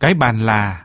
Cái bàn là